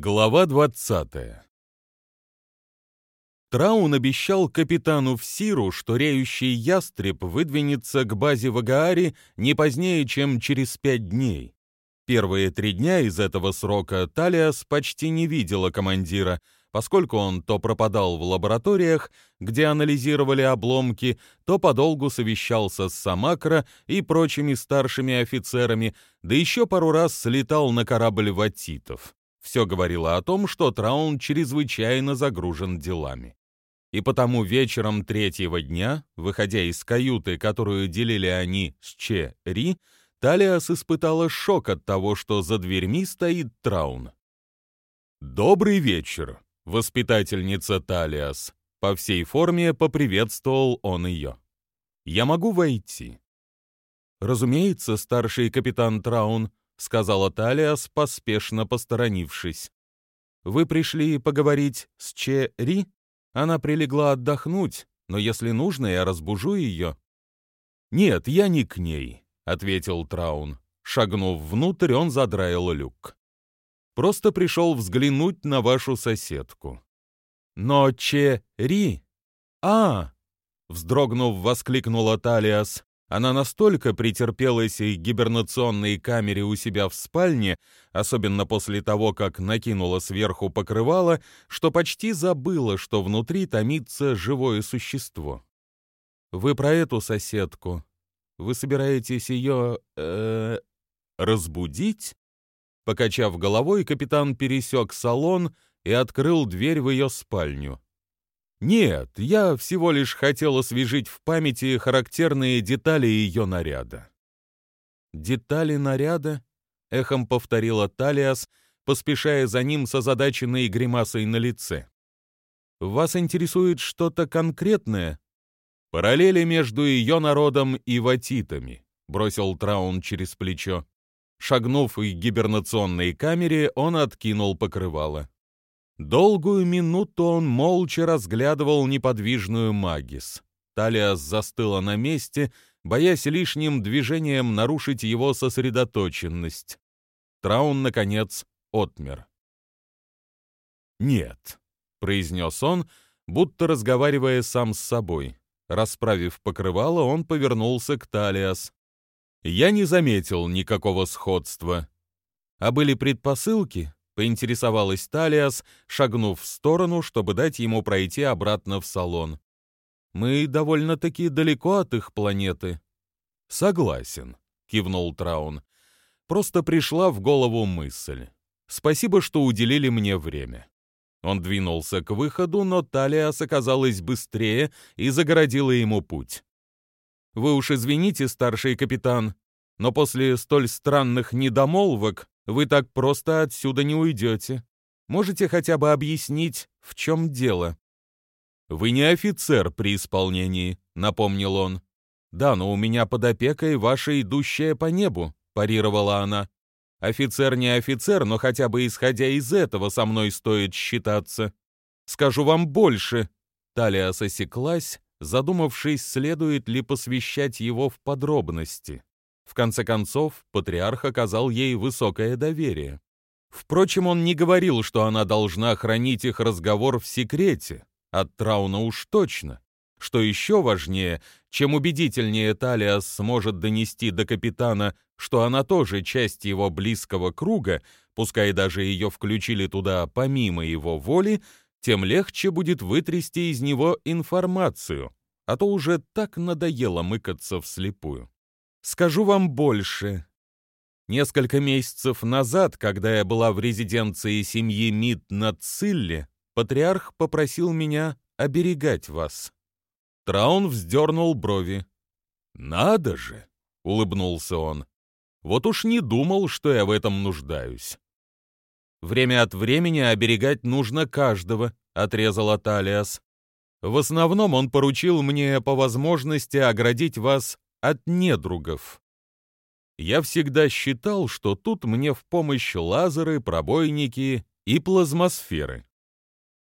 Глава 20 Траун обещал капитану Всиру, что реющий ястреб выдвинется к базе в Агааре не позднее, чем через пять дней. Первые три дня из этого срока Талиас почти не видела командира, поскольку он то пропадал в лабораториях, где анализировали обломки, то подолгу совещался с Самакро и прочими старшими офицерами, да еще пару раз слетал на корабль ватитов. Все говорило о том, что Траун чрезвычайно загружен делами. И потому вечером третьего дня, выходя из каюты, которую делили они с Че Ри, Талиас испытала шок от того, что за дверьми стоит Траун. «Добрый вечер, воспитательница Талиас», — по всей форме поприветствовал он ее. «Я могу войти?» «Разумеется, старший капитан Траун», — сказала Талиас, поспешно посторонившись. «Вы пришли поговорить с Че Ри? Она прилегла отдохнуть, но если нужно, я разбужу ее». «Нет, я не к ней», — ответил Траун. Шагнув внутрь, он задраил люк. «Просто пришел взглянуть на вашу соседку». «Но Че Ри? А!» Вздрогнув, воскликнула Талиас. Она настолько претерпелась и гибернационной камере у себя в спальне, особенно после того, как накинула сверху покрывало, что почти забыла, что внутри томится живое существо. «Вы про эту соседку? Вы собираетесь ее... Э, разбудить?» Покачав головой, капитан пересек салон и открыл дверь в ее спальню. Нет, я всего лишь хотел освежить в памяти характерные детали ее наряда. «Детали наряда?» — эхом повторила Талиас, поспешая за ним с озадаченной гримасой на лице. «Вас интересует что-то конкретное?» «Параллели между ее народом и ватитами», — бросил Траун через плечо. Шагнув к гибернационной камере, он откинул покрывало. Долгую минуту он молча разглядывал неподвижную Магис. Талиас застыла на месте, боясь лишним движением нарушить его сосредоточенность. Траун, наконец, отмер. «Нет», — произнес он, будто разговаривая сам с собой. Расправив покрывало, он повернулся к Талиас. «Я не заметил никакого сходства. А были предпосылки?» Поинтересовалась Талиас, шагнув в сторону, чтобы дать ему пройти обратно в салон. «Мы довольно-таки далеко от их планеты». «Согласен», — кивнул Траун. «Просто пришла в голову мысль. Спасибо, что уделили мне время». Он двинулся к выходу, но Талиас оказалась быстрее и загородила ему путь. «Вы уж извините, старший капитан, но после столь странных недомолвок вы так просто отсюда не уйдете. Можете хотя бы объяснить, в чем дело?» «Вы не офицер при исполнении», — напомнил он. «Да, но у меня под опекой ваша идущая по небу», — парировала она. «Офицер не офицер, но хотя бы исходя из этого со мной стоит считаться. Скажу вам больше». Талия осеклась, задумавшись, следует ли посвящать его в подробности. В конце концов, патриарх оказал ей высокое доверие. Впрочем, он не говорил, что она должна хранить их разговор в секрете, от Трауна уж точно. Что еще важнее, чем убедительнее Талиас сможет донести до капитана, что она тоже часть его близкого круга, пускай даже ее включили туда помимо его воли, тем легче будет вытрясти из него информацию, а то уже так надоело мыкаться вслепую. Скажу вам больше. Несколько месяцев назад, когда я была в резиденции семьи Мид на Цилле, патриарх попросил меня оберегать вас. Траун вздернул брови. «Надо же!» — улыбнулся он. «Вот уж не думал, что я в этом нуждаюсь». «Время от времени оберегать нужно каждого», — отрезал Аталиас. «В основном он поручил мне по возможности оградить вас от недругов. Я всегда считал, что тут мне в помощь лазеры, пробойники и плазмосферы.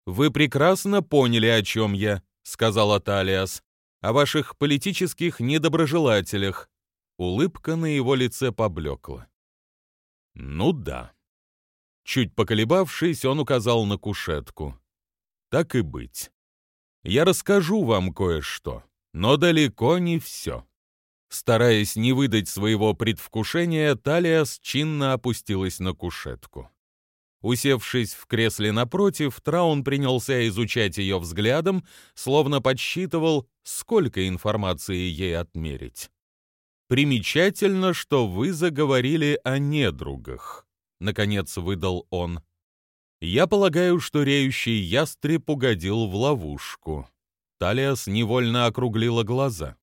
«Вы прекрасно поняли, о чем я», — сказал Аталиас, «о ваших политических недоброжелателях». Улыбка на его лице поблекла. «Ну да». Чуть поколебавшись, он указал на кушетку. Так и быть. Я расскажу вам кое-что, но далеко не все. Стараясь не выдать своего предвкушения, Талиас чинно опустилась на кушетку. Усевшись в кресле напротив, Траун принялся изучать ее взглядом, словно подсчитывал, сколько информации ей отмерить. «Примечательно, что вы заговорили о недругах», — наконец выдал он. «Я полагаю, что реющий ястреб угодил в ловушку». Талиас невольно округлила глаза.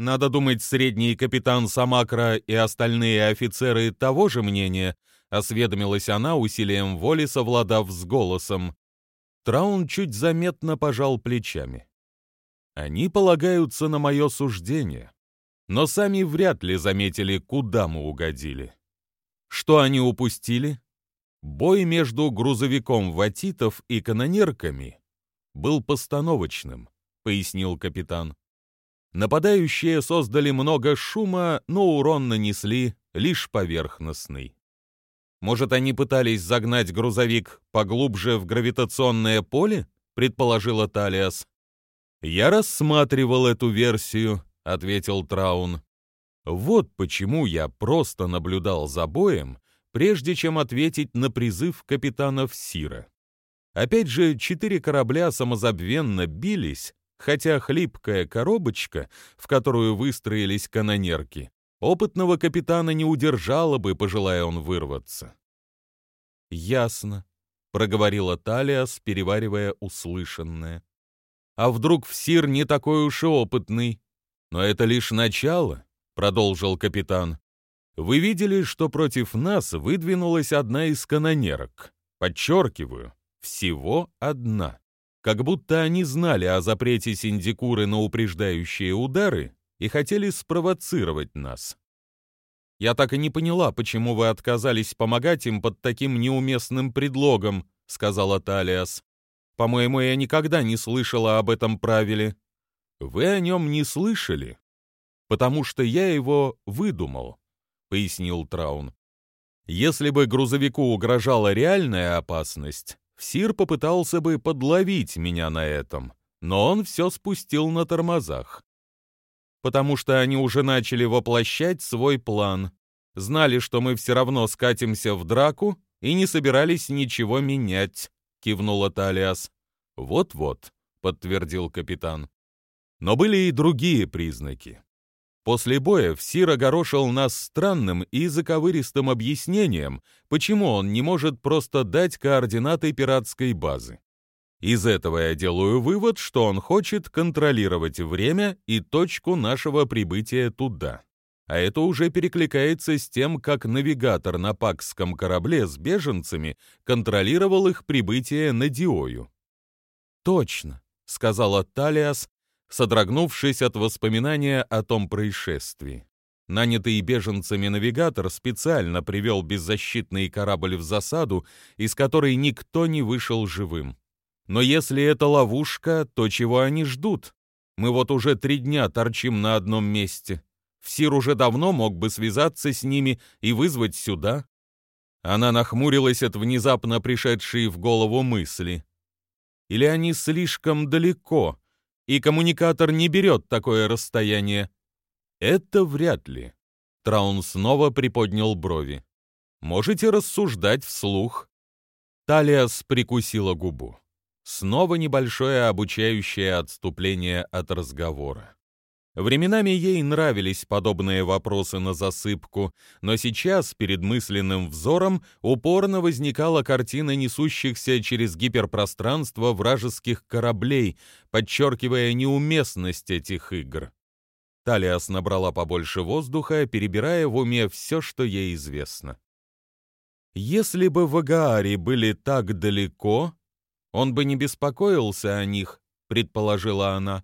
Надо думать, средний капитан Самакра и остальные офицеры того же мнения — осведомилась она усилием воли, совладав с голосом. Траун чуть заметно пожал плечами. Они полагаются на мое суждение, но сами вряд ли заметили, куда мы угодили. Что они упустили? Бой между грузовиком ватитов и канонерками был постановочным, пояснил капитан. Нападающие создали много шума, но урон нанесли лишь поверхностный. Может, они пытались загнать грузовик поглубже в гравитационное поле? предположила Талиас. Я рассматривал эту версию, ответил Траун. Вот почему я просто наблюдал за боем, прежде чем ответить на призыв капитана Сира. Опять же, четыре корабля самозабвенно бились, хотя хлипкая коробочка, в которую выстроились канонерки, Опытного капитана не удержало бы, пожелая он вырваться. «Ясно», — проговорила Талиас, переваривая услышанное. «А вдруг Всир не такой уж и опытный?» «Но это лишь начало», — продолжил капитан. «Вы видели, что против нас выдвинулась одна из канонерок. Подчеркиваю, всего одна. Как будто они знали о запрете синдикуры на упреждающие удары и хотели спровоцировать нас. Я так и не поняла, почему вы отказались помогать им под таким неуместным предлогом, сказала Талиас. По-моему, я никогда не слышала об этом правиле. Вы о нем не слышали, потому что я его выдумал, пояснил Траун. Если бы грузовику угрожала реальная опасность, Всир попытался бы подловить меня на этом, но он все спустил на тормозах потому что они уже начали воплощать свой план. Знали, что мы все равно скатимся в драку и не собирались ничего менять, кивнула Талиас. Вот-вот, подтвердил капитан. Но были и другие признаки. После боя Всир огорошил нас странным и заковыристым объяснением, почему он не может просто дать координаты пиратской базы. Из этого я делаю вывод, что он хочет контролировать время и точку нашего прибытия туда. А это уже перекликается с тем, как навигатор на пакском корабле с беженцами контролировал их прибытие на Диою. «Точно», — сказала Талиас, содрогнувшись от воспоминания о том происшествии. Нанятый беженцами навигатор специально привел беззащитный корабль в засаду, из которой никто не вышел живым. Но если это ловушка, то чего они ждут? Мы вот уже три дня торчим на одном месте. Всир уже давно мог бы связаться с ними и вызвать сюда. Она нахмурилась от внезапно пришедшей в голову мысли. Или они слишком далеко, и коммуникатор не берет такое расстояние? Это вряд ли. Траун снова приподнял брови. Можете рассуждать вслух. Талиас прикусила губу. Снова небольшое обучающее отступление от разговора. Временами ей нравились подобные вопросы на засыпку, но сейчас перед мысленным взором упорно возникала картина несущихся через гиперпространство вражеских кораблей, подчеркивая неуместность этих игр. Талиас набрала побольше воздуха, перебирая в уме все, что ей известно. Если бы в Агааре были так далеко, он бы не беспокоился о них, предположила она.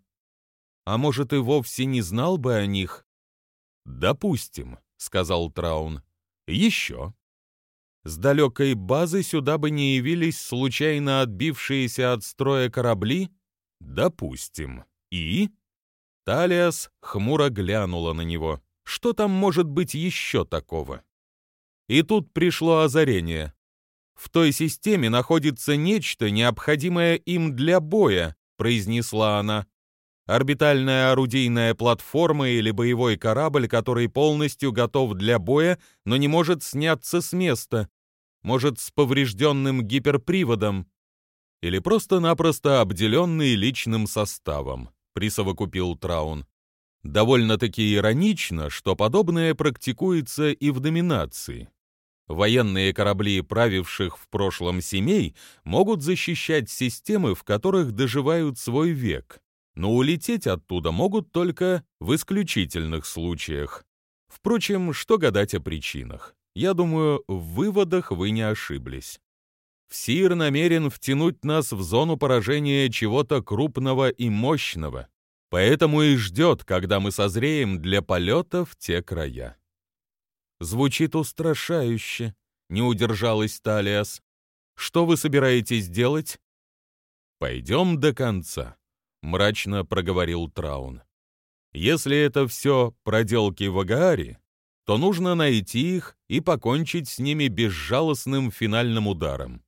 А может, и вовсе не знал бы о них? Допустим, сказал Траун. Еще. С далекой базы сюда бы не явились случайно отбившиеся от строя корабли? Допустим. И? Талиас хмуро глянула на него. Что там может быть еще такого? И тут пришло озарение. В той системе находится нечто, необходимое им для боя, произнесла она. Орбитальная орудийная платформа или боевой корабль, который полностью готов для боя, но не может сняться с места. Может, с поврежденным гиперприводом. Или просто-напросто обделенный личным составом, присовокупил Траун. Довольно-таки иронично, что подобное практикуется и в доминации. Военные корабли правивших в прошлом семей могут защищать системы, в которых доживают свой век, но улететь оттуда могут только в исключительных случаях. Впрочем, что гадать о причинах? Я думаю, в выводах вы не ошиблись. Всир намерен втянуть нас в зону поражения чего-то крупного и мощного, поэтому и ждет, когда мы созреем для полета в те края. Звучит устрашающе, не удержалась Талиас. Что вы собираетесь делать? Пойдем до конца, мрачно проговорил Траун. Если это все проделки Вагаари, то нужно найти их и покончить с ними безжалостным финальным ударом.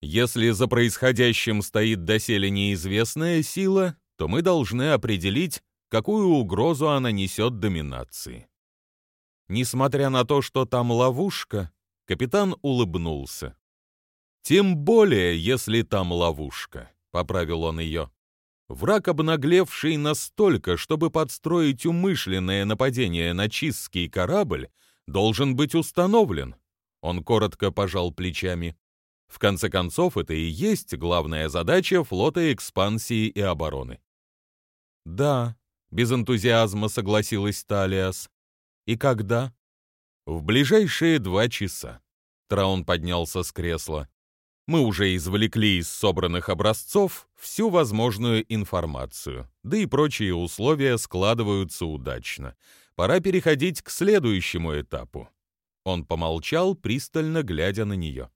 Если за происходящим стоит доселе неизвестная сила, то мы должны определить, какую угрозу она несет доминации. Несмотря на то, что там ловушка, капитан улыбнулся. «Тем более, если там ловушка», — поправил он ее. Враг, обнаглевший настолько, чтобы подстроить умышленное нападение на чистский корабль, должен быть установлен. Он коротко пожал плечами. В конце концов, это и есть главная задача флота экспансии и обороны. «Да», — без энтузиазма согласилась Талиас. «И когда?» «В ближайшие два часа». Траун поднялся с кресла. Мы уже извлекли из собранных образцов всю возможную информацию, да и прочие условия складываются удачно. Пора переходить к следующему этапу. Он помолчал, пристально глядя на нее.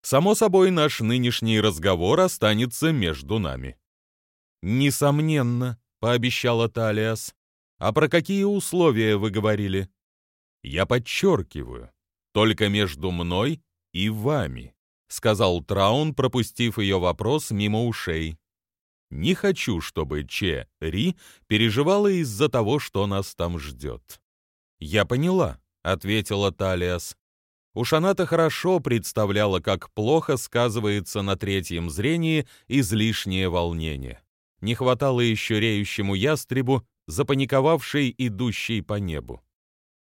Само собой, наш нынешний разговор останется между нами. Несомненно, пообещала Талиас. А про какие условия вы говорили? Я подчеркиваю, только между мной и вами, сказал Траун, пропустив ее вопрос мимо ушей. Не хочу, чтобы Че Ри переживала из-за того, что нас там ждет. Я поняла, ответила Талиас. Уж она-то хорошо представляла, как плохо сказывается на третьем зрении излишнее волнение. Не хватало еще реющему ястребу, запаниковавшей идущей по небу.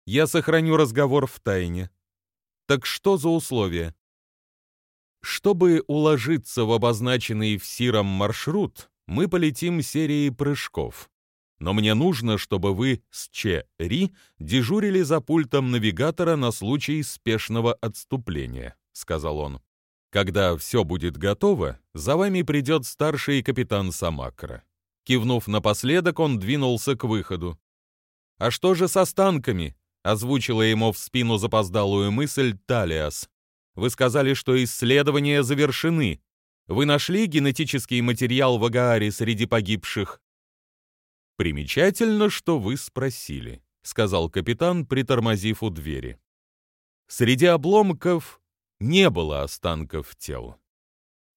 Я сохраню разговор в тайне. Так что за условия? Чтобы уложиться в обозначенный в Сиром маршрут, мы полетим серией прыжков но мне нужно, чтобы вы с Че Ри дежурили за пультом навигатора на случай спешного отступления», — сказал он. «Когда все будет готово, за вами придет старший капитан Самакра». Кивнув напоследок, он двинулся к выходу. «А что же с останками?» — озвучила ему в спину запоздалую мысль Талиас. «Вы сказали, что исследования завершены. Вы нашли генетический материал в Агааре среди погибших?» «Примечательно, что вы спросили», — сказал капитан, притормозив у двери. Среди обломков не было останков тел.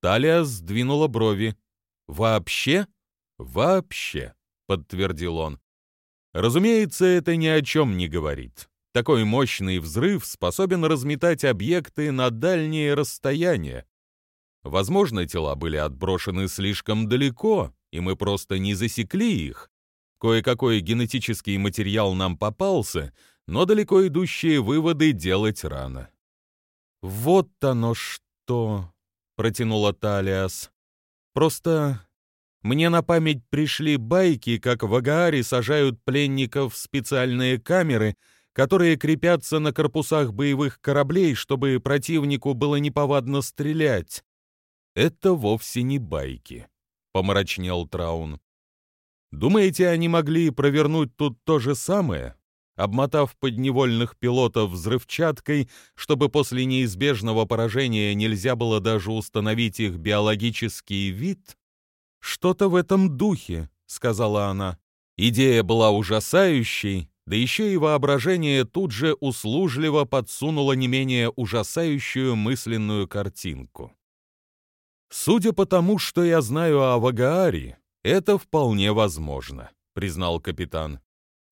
Талия сдвинула брови. «Вообще? Вообще», — подтвердил он. Разумеется, это ни о чем не говорит. Такой мощный взрыв способен разметать объекты на дальние расстояния. Возможно, тела были отброшены слишком далеко, и мы просто не засекли их, Кое-какой генетический материал нам попался, но далеко идущие выводы делать рано. «Вот оно что!» — протянула Талиас. «Просто мне на память пришли байки, как в Агааре сажают пленников в специальные камеры, которые крепятся на корпусах боевых кораблей, чтобы противнику было неповадно стрелять. Это вовсе не байки», — помрачнел Траун. Думаете, они могли провернуть тут то же самое, обмотав подневольных пилотов взрывчаткой, чтобы после неизбежного поражения нельзя было даже установить их биологический вид? Что-то в этом духе, сказала она. Идея была ужасающей, да еще и воображение тут же услужливо подсунуло не менее ужасающую мысленную картинку. «Судя по тому, что я знаю о Вагааре, это вполне возможно», — признал капитан.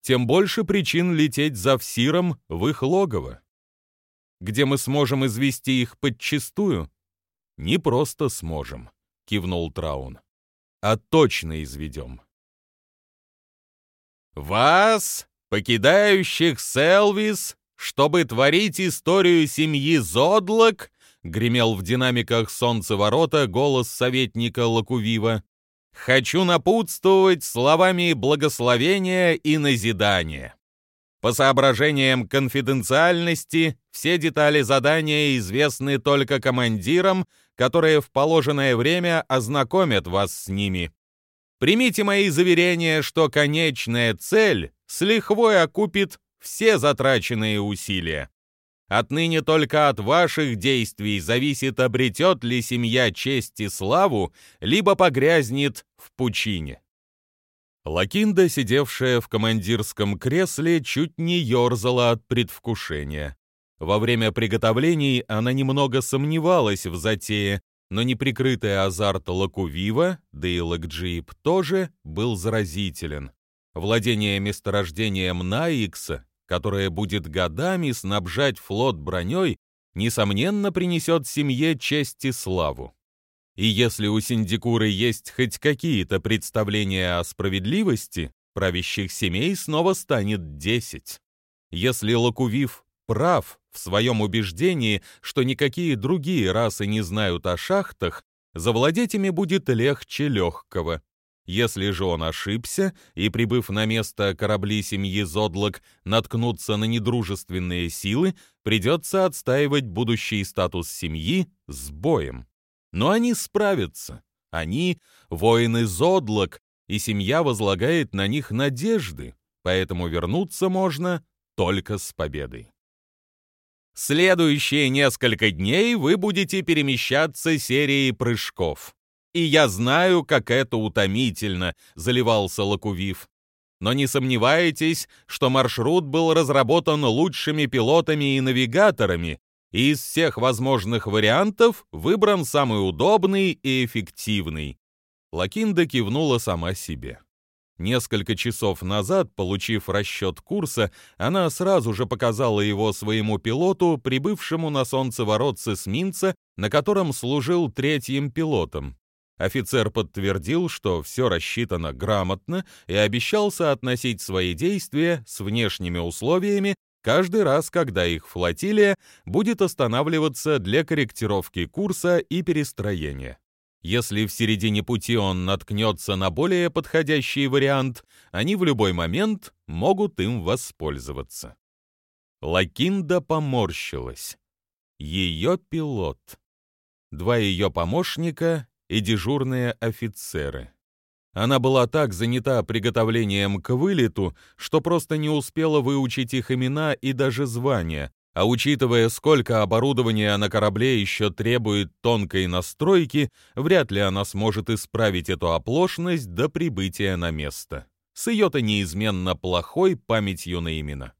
«Тем больше причин лететь за Всиром в их логово. Где мы сможем извести их подчистую?» «Не просто сможем», — кивнул Траун, — «а точно изведем». «Вас, покидающих Селвис, чтобы творить историю семьи Зодлок», гремел в динамиках солнцеворота голос советника Лакувива. «Хочу напутствовать словами благословения и назидания. По соображениям конфиденциальности, все детали задания известны только командирам, которые в положенное время ознакомят вас с ними. Примите мои заверения, что конечная цель с лихвой окупит все затраченные усилия. Отныне только от ваших действий зависит, обретет ли семья честь и славу, либо погрязнет в пучине. Лакинда, сидевшая в командирском кресле, чуть не ерзала от предвкушения. Во время приготовлений она немного сомневалась в затее, но неприкрытый азарт Лакувива, да и Лакджип тоже, был заразителен. Владение месторождением Наикса, которое будет годами снабжать флот броней, несомненно принесет семье честь и славу. И если у Синдикуры есть хоть какие-то представления о справедливости, правящих семей снова станет десять. Если Лакувив прав в своем убеждении, что никакие другие расы не знают о шахтах, завладеть ими будет легче легкого. Если же он ошибся и, прибыв на место корабли семьи Зодлок, наткнутся на недружественные силы, придется отстаивать будущий статус семьи с боем. Но они справятся. Они — воины Зодлок, и семья возлагает на них надежды, поэтому вернуться можно только с победой. Следующие несколько дней вы будете перемещаться серией прыжков. И я знаю, как это утомительно, заливался Лакувив. Но не сомневайтесь, что маршрут был разработан лучшими пилотами и навигаторами, и из всех возможных вариантов выбран самый удобный и эффективный. Лакинда кивнула сама себе. Несколько часов назад, получив расчет курса, она сразу же показала его своему пилоту, прибывшему на солнцеворот с эсминца, на котором служил третьим пилотом. Офицер подтвердил, что все рассчитано грамотно и обещался относить свои действия с внешними условиями каждый раз, когда их флотилия будет останавливаться для корректировки курса и перестроения. Если в середине пути он наткнется на более подходящий вариант, они в любой момент могут им воспользоваться. Лакинда поморщилась. Ее пилот. Два ее помощника и дежурные офицеры. Она была так занята приготовлением к вылету, что просто не успела выучить их имена и даже звания, а учитывая, сколько оборудования на корабле еще требует тонкой настройки, вряд ли она сможет исправить эту оплошность до прибытия на место. С ее-то неизменно плохой памятью на имена.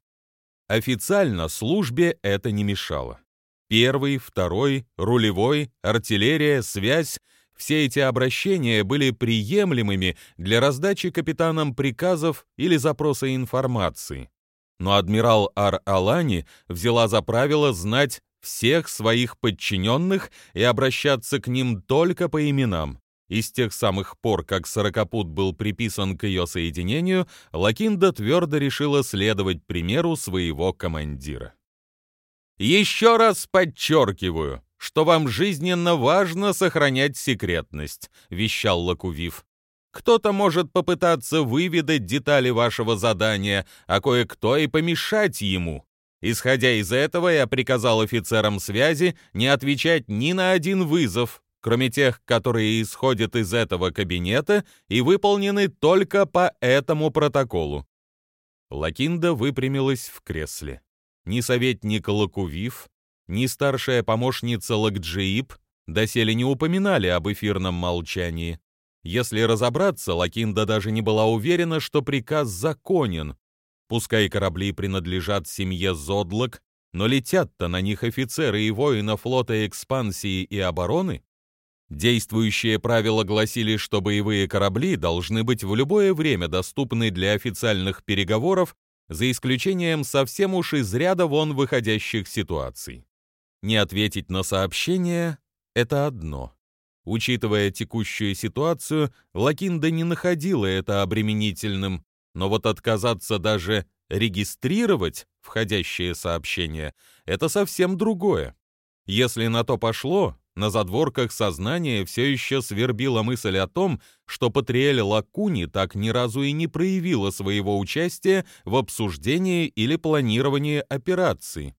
Официально службе это не мешало. Первый, второй, рулевой, артиллерия, связь — все эти обращения были приемлемыми для раздачи капитанам приказов или запроса информации но адмирал Ар-Алани взяла за правило знать всех своих подчиненных и обращаться к ним только по именам. И с тех самых пор, как Сорокопут был приписан к ее соединению, Лакинда твердо решила следовать примеру своего командира. «Еще раз подчеркиваю, что вам жизненно важно сохранять секретность», — вещал Лакувив. Кто-то может попытаться выведать детали вашего задания, а кое-кто и помешать ему. Исходя из этого, я приказал офицерам связи не отвечать ни на один вызов, кроме тех, которые исходят из этого кабинета и выполнены только по этому протоколу. Лакинда выпрямилась в кресле. Ни советник Лакувив, ни старшая помощница Лакджииб доселе не упоминали об эфирном молчании. Если разобраться, Лакинда даже не была уверена, что приказ законен. Пускай корабли принадлежат семье Зодлок, но летят-то на них офицеры и воины флота экспансии и обороны. Действующие правила гласили, что боевые корабли должны быть в любое время доступны для официальных переговоров, за исключением совсем уж из ряда вон выходящих ситуаций. Не ответить на сообщение — это одно. Учитывая текущую ситуацию, Лакинда не находила это обременительным, но вот отказаться даже регистрировать входящие сообщения — это совсем другое. Если на то пошло, на задворках сознания все еще свербила мысль о том, что Патриэль Лакуни так ни разу и не проявила своего участия в обсуждении или планировании операции.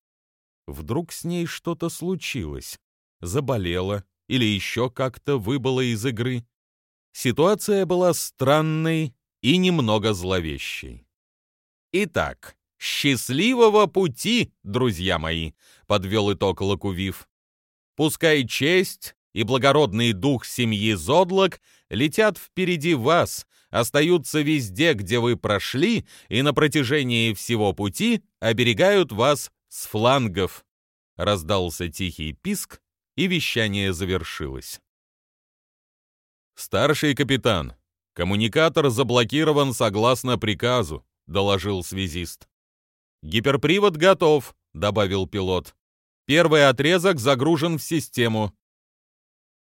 Вдруг с ней что-то случилось, заболела или еще как-то выбыла из игры. Ситуация была странной и немного зловещей. Итак, счастливого пути, друзья мои, подвел итог Лакувив. Пускай честь и благородный дух семьи Зодлок летят впереди вас, остаются везде, где вы прошли, и на протяжении всего пути оберегают вас с флангов. Раздался тихий писк, и вещание завершилось. Старший капитан, коммуникатор заблокирован согласно приказу, доложил связист. Гиперпривод готов, добавил пилот. Первый отрезок загружен в систему.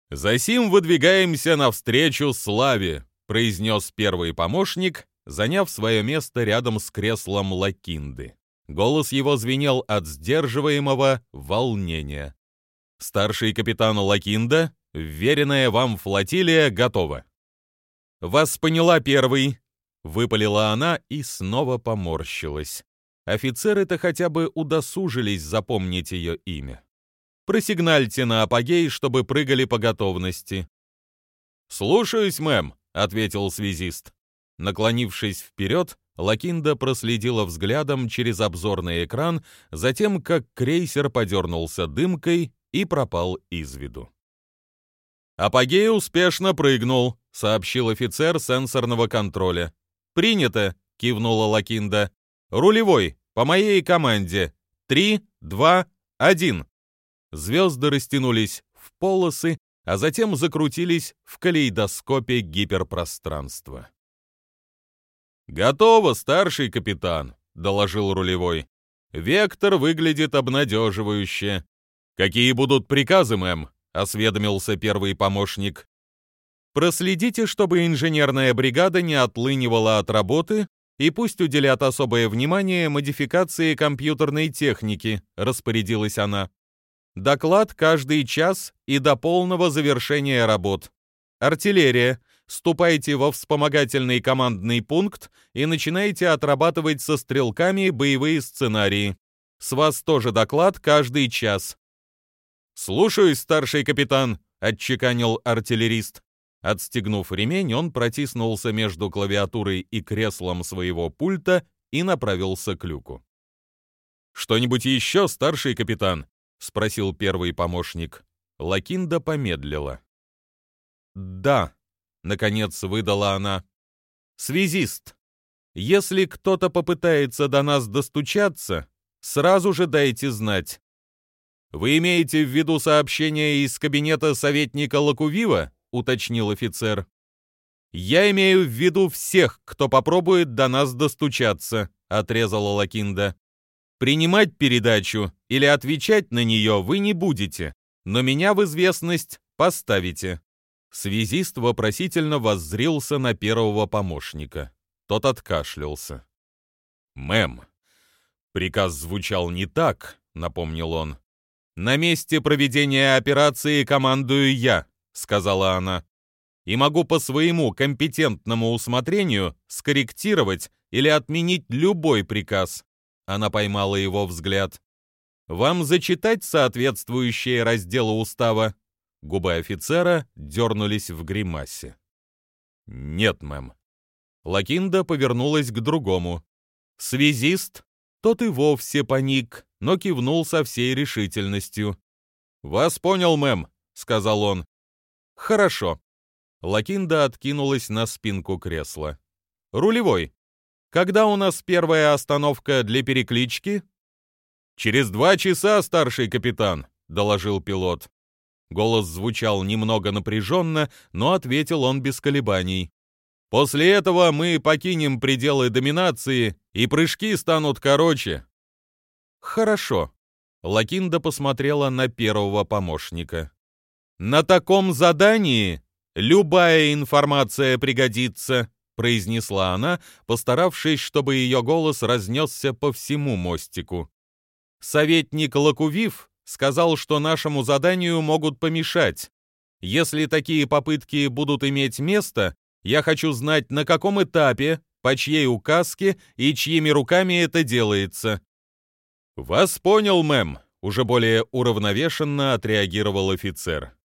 Засим выдвигаемся навстречу славе, произнес первый помощник, заняв свое место рядом с креслом Лакинды. Голос его звенел от сдерживаемого волнения. «Старший капитан Лакинда, веренная вам флотилия готова». «Вас поняла первый», — выпалила она и снова поморщилась. Офицеры-то хотя бы удосужились запомнить ее имя. «Просигнальте на апогей, чтобы прыгали по готовности». «Слушаюсь, мэм», — ответил связист. Наклонившись вперед, Лакинда проследила взглядом через обзорный экран, за тем, как крейсер подернулся дымкой и пропал из виду. «Апогей успешно прыгнул», — сообщил офицер сенсорного контроля. «Принято», — кивнула Лакинда. «Рулевой, по моей команде. Три, два, один». Звезды растянулись в полосы, а затем закрутились в калейдоскопе гиперпространства. «Готово, старший капитан», — доложил рулевой. «Вектор выглядит обнадеживающе». «Какие будут приказы, мэм?» — осведомился первый помощник. «Проследите, чтобы инженерная бригада не отлынивала от работы и пусть уделят особое внимание модификации компьютерной техники», — распорядилась она. «Доклад каждый час и до полного завершения работ. Артиллерия, ступайте во вспомогательный командный пункт и начинайте отрабатывать со стрелками боевые сценарии. С вас тоже доклад каждый час. «Слушаюсь, старший капитан», — отчеканил артиллерист. Отстегнув ремень, он протиснулся между клавиатурой и креслом своего пульта и направился к люку. «Что-нибудь еще, старший капитан?» — спросил первый помощник. Лакинда помедлила. «Да», наконец выдала она. Связист. Если кто-то попытается до нас достучаться, сразу же дайте знать. Вы имеете в виду сообщение из кабинета советника Лакувива? уточнил офицер. Я имею в виду всех, кто попробует до нас достучаться, отрезала Лакинда. Принимать передачу или отвечать на нее вы не будете, но меня в известность поставите. Связист вопросительно воззрился на первого помощника. Тот откашлялся. «Мэм, приказ звучал не так», — напомнил он. «На месте проведения операции командую я», — сказала она. «И могу по своему компетентному усмотрению скорректировать или отменить любой приказ». Она поймала его взгляд. «Вам зачитать соответствующие разделы устава?» Губы офицера дернулись в гримасе. «Нет, мэм». Лакинда повернулась к другому. «Связист?» Тот и вовсе поник, но кивнул со всей решительностью. «Вас понял, мэм», — сказал он. «Хорошо». Лакинда откинулась на спинку кресла. «Рулевой, Когда у нас первая остановка для переклички?» «Через два часа, старший капитан», — доложил пилот. Голос звучал немного напряженно, но ответил он без колебаний. «После этого мы покинем пределы доминации, и прыжки станут короче». «Хорошо», — Лакинда посмотрела на первого помощника. «На таком задании любая информация пригодится», — произнесла она, постаравшись, чтобы ее голос разнесся по всему мостику. Советник Лакувив сказал, что нашему заданию могут помешать. Если такие попытки будут иметь место, я хочу знать, на каком этапе, по чьей указке и чьими руками это делается. Вас понял, мэм, уже более уравновешенно отреагировал офицер.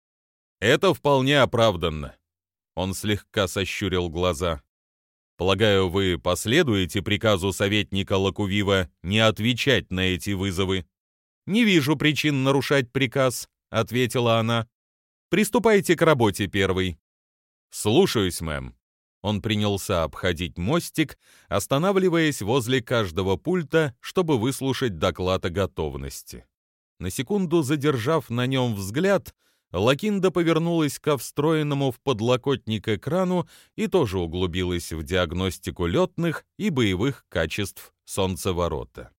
Это вполне оправданно. Он слегка сощурил глаза. Полагаю, вы последуете приказу советника Лакувива не отвечать на эти вызовы. Не вижу причин нарушать приказ, ответила она. Приступайте к работе первый. Слушаюсь, мэм. Он принялся обходить мостик, останавливаясь возле каждого пульта, чтобы выслушать доклад о готовности. На секунду задержав на нем взгляд, Лакинда повернулась ко встроенному в подлокотник экрану и тоже углубилась в диагностику летных и боевых качеств солнцеворота.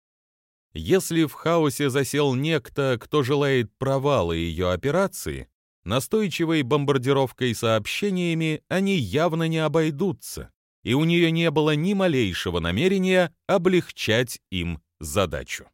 Если в хаосе засел некто, кто желает провала ее операции, настойчивой бомбардировкой сообщениями они явно не обойдутся, и у нее не было ни малейшего намерения облегчать им задачу.